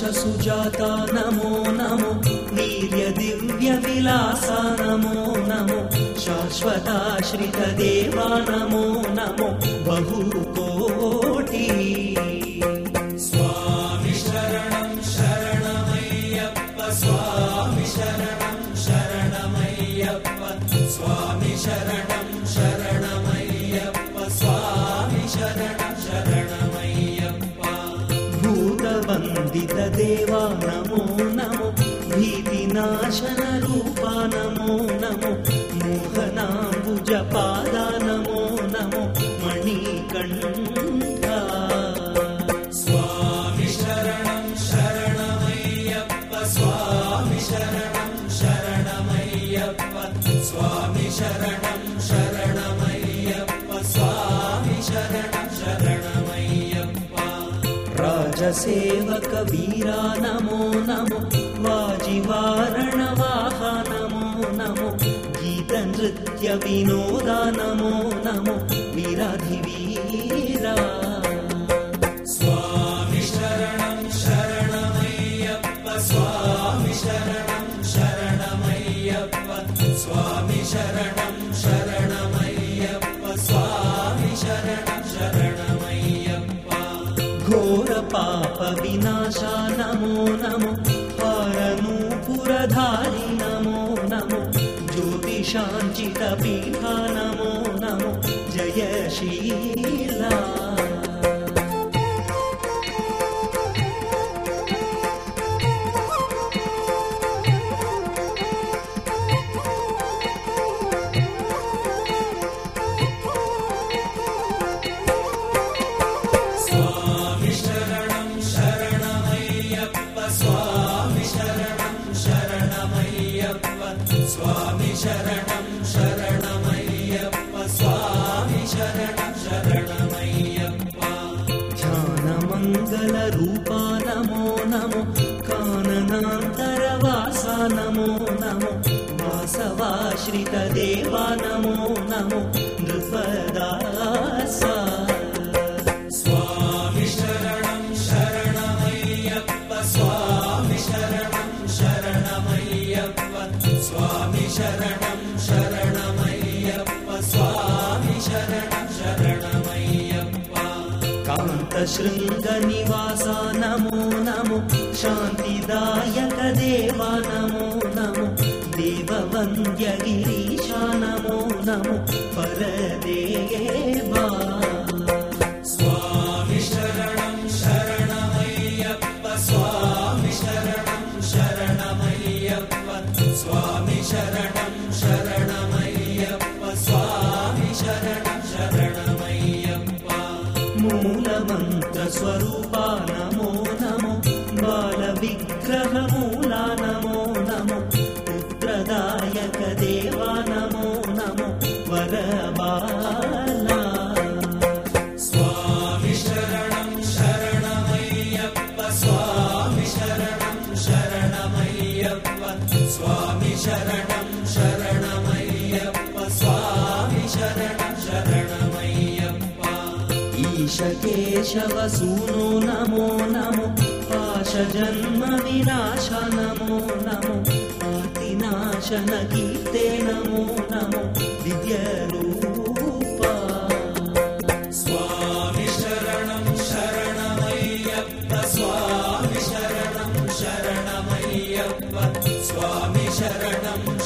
सुजाता नमो नमो वीर्यदिव्यविलासा नमो नमो शाश्वताश्रितदेवा नमो नमो बहुकोटि स्वामि शरणं शरणमय्यप्प स्वामि शरणं शरणमय्यप्प स्वामि शरणं नमो नमो भीतिनाशनरूपा नमो नमो मोहनाम्बुजपादा राजसेवकवीरा नमो नमो वाजिवारणवाहा नमो नमो गीतनृत्यविनोदा नमो नमो वीराधिवीरा। स्वामि शरणं शरणमय्यप्प स्वामि शरणं शरणमय्यप्प स्वामि शरणं नमो नमो हारनूपुरधारि नमो नमो ज्योतिषाञ्चितपीठा नमो नमो जयशीला। स्वामि शरणं शरणमय्यप्प स्वामि शरणं शरणमय्यप्प। ध्यानमङ्गलरूपा नमो नमो काननान्तरवासा नमो नमो वासवाश्रितदेवा नमो नमो नृपदासा। स्वामि शरणं शरणमय्यप्प स्वामि शरणं शरणमय्यप्प स्वामि शरणं शरणमय्यप्प स्वामि शरणं शरणमय्यप्प। कान्तशृङ्गनिवासा नमो नमो। शान्तिदायकदेवा नमो नमो। देववन्द्यगिरीशा नमो नमो नमो नमो पुत्रदायकदेवा नमो नमो वरबाला। स्वामि शरणं शरणमय्यप्प स्वामि शरणं शरणमय्यप्प स्वामि शरणं शरणमय्यप्प स्वामि शरणं शरणमय्यप्प। ईशकेशवसूनो नमो नमो पाशजन्मविनाश नमो नमो आर्तिनाशनकीर्ते नमो नमो दिव्यरूपा। स्वामि शरणं शरणमय्यप्प स्वामि शरणं शरणमय्यप्प स्वामि शरणं शरणमय्यप्प स्वामि